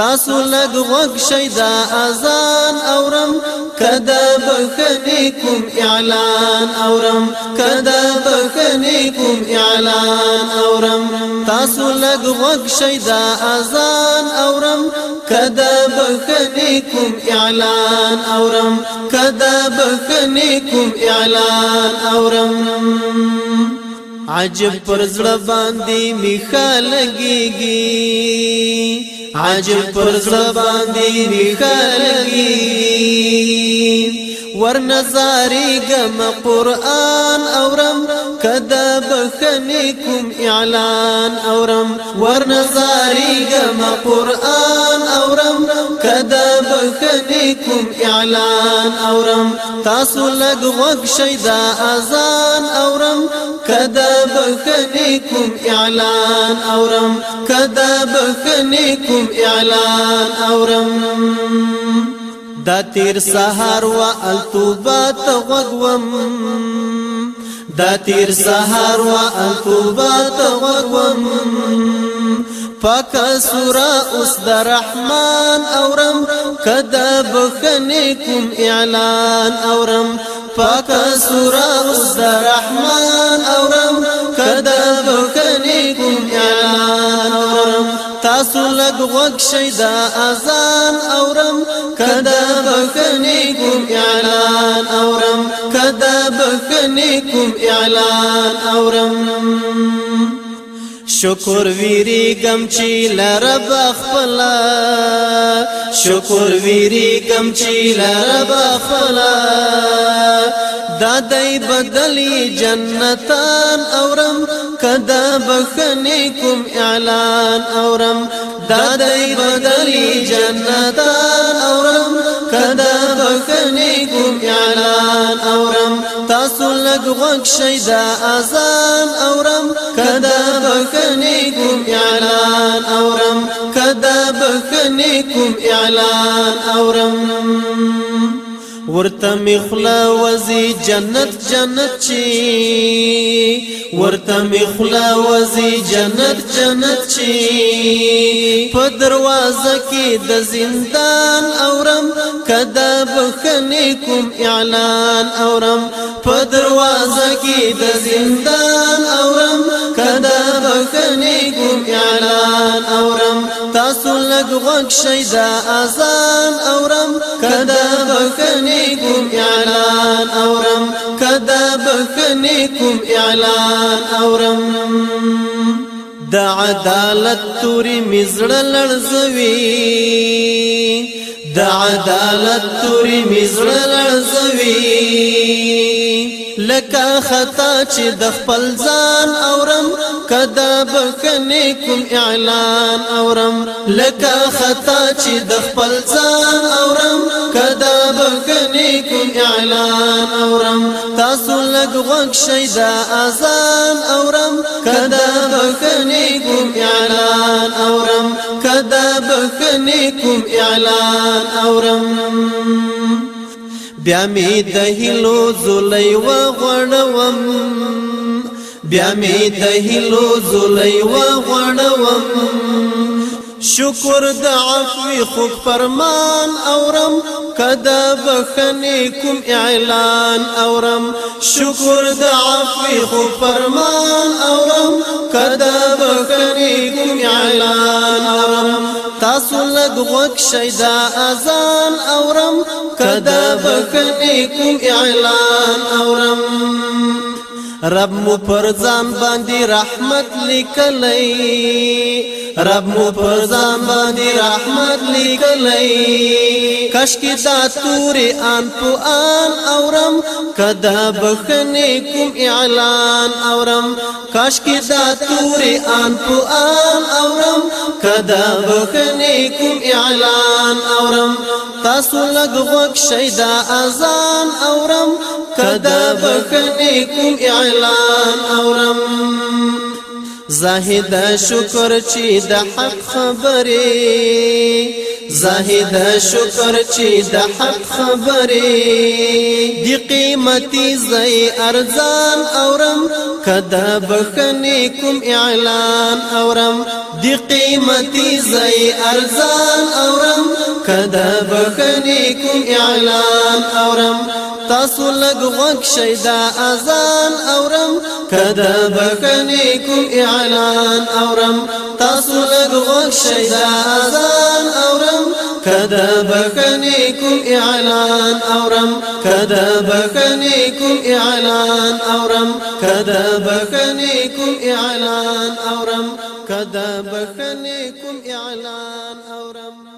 تاسو لګ وګ شیدا اذان اورم. کدا بخنی کوم اعلان اورم. کدا بخنی کوم اعلان اورم. تاسو لګ وګ شیدا اذان اورم. کدا بخنی کوم اعلان اورم. کدا بخنی کوم اعلان اورم. عجب پر زړه باندې میخه لګيږي عجب پر زړه باندې لګي ور نظاری گم قرآن اورم کدا بخنی کوم اعلان اورم. ور نظاری گم قرآن اورم کدا کوم إعلان أورم. تاسو لګ وګ شیدا آذان أورم. کدا بخنی کوم إعلان أورم. کدا بخنی کوم إعلان أورم. دا تیر سهار و التوبات غوم دا تیر سهار و التوبات غوم پاک سورا اوس د رحمان اورم کدا بخنی کوم اعلان اورم. پاک سورا اوس د رحمان اورم کدا بخنی کوم اعلان اورم. تاسو لګ وګ شیدا اذان اورم کدا بخنی کوم اعلان اورم. کدا بخنی کوم اعلان اورم. شکر ویری گم چی لرب خپلا. شکر ویری گم چی لرب خپلا. دادای بدلی جنتان اورم کدا بخنی کوم اعلان اورم. دادای بدلی جنتان اورم کدا بخنی کوم اعلان اورم تاسو لګ غوږ شیدا آذان اورم. کدا بخنی کوم اعلان اورم. کدا بخنی کوم اعلان اورم. ورته مخلا وزي جنت جنت چی؟ ورته مخلا وزي جنت جنت چی؟ په دروازه کې د زندان اورم کدا بخنی کوم اعلان اورم. په دروازه کې د زندان اورم کدا بخنی کوم اعلان اورم. تاسو لګ غوږ شي دا اذان اورم. کدا بخنی کوم إعلان اورم کدا بخنی کوم اعلان اورم د عدالت توري مزړه لړزوي د عدالت توري مزړه لړزوي لکه خطا چې د خپل ځان اورم کدا بخنه کوم اعلان اورم لکه خطا چې د خپل ځان کوم اعلان اورم. تاسو لګ غوښ شي دا اذان اورم. کدا بخنه کوم اعلان اورم. کدا بخنه کوم اعلان اورم. بیا می د هلو زلی و غړوم بیا می د هلو زلی و غړوم شکر د عفو خو فرمان اورم کدا بخنی کوم اعلان اورم. شکر د عفو خو فرمان اورم کدا بخنی کوم اعلان اورم. تاسو لګ وک شیدا اذان اورم کدا بخنی کوم اعلان اورم. رب مو پر ځان باندې رحمت رب مو پر ځان باندې رحمت لیکلای کش کی دا تور ان په ان اورم کدا بخنه کوم اعلان اورم. کاش کی دا تور ان په ان اورم کدا بخنه کوم اعلان اورم. تاسو لګ وک شیدا اذان اورم کدا بخنه کوم اعلان اورم زاهد شکر چې د حق خبره زاهد شکر چې د حق خبرې؟ دی قیمتي زئی ارزان اورم کدا بخنی کوم اعلان اورم. دی قیمتي زئی ارزان اورم کدا بخنی کوم اعلان اورم. تاسو لګ غوږ شي دا اذان اورم. کدا بخنی کوم اعلان اورم. تاسو لګ غوږ شي دا اذان اورم. کدا بخنی کوم اعلان اورم. کدا بخنی کوم اعلان اورم. کدا بخنی کوم اعلان اورم. کدا بخنی کوم اعلان اورم.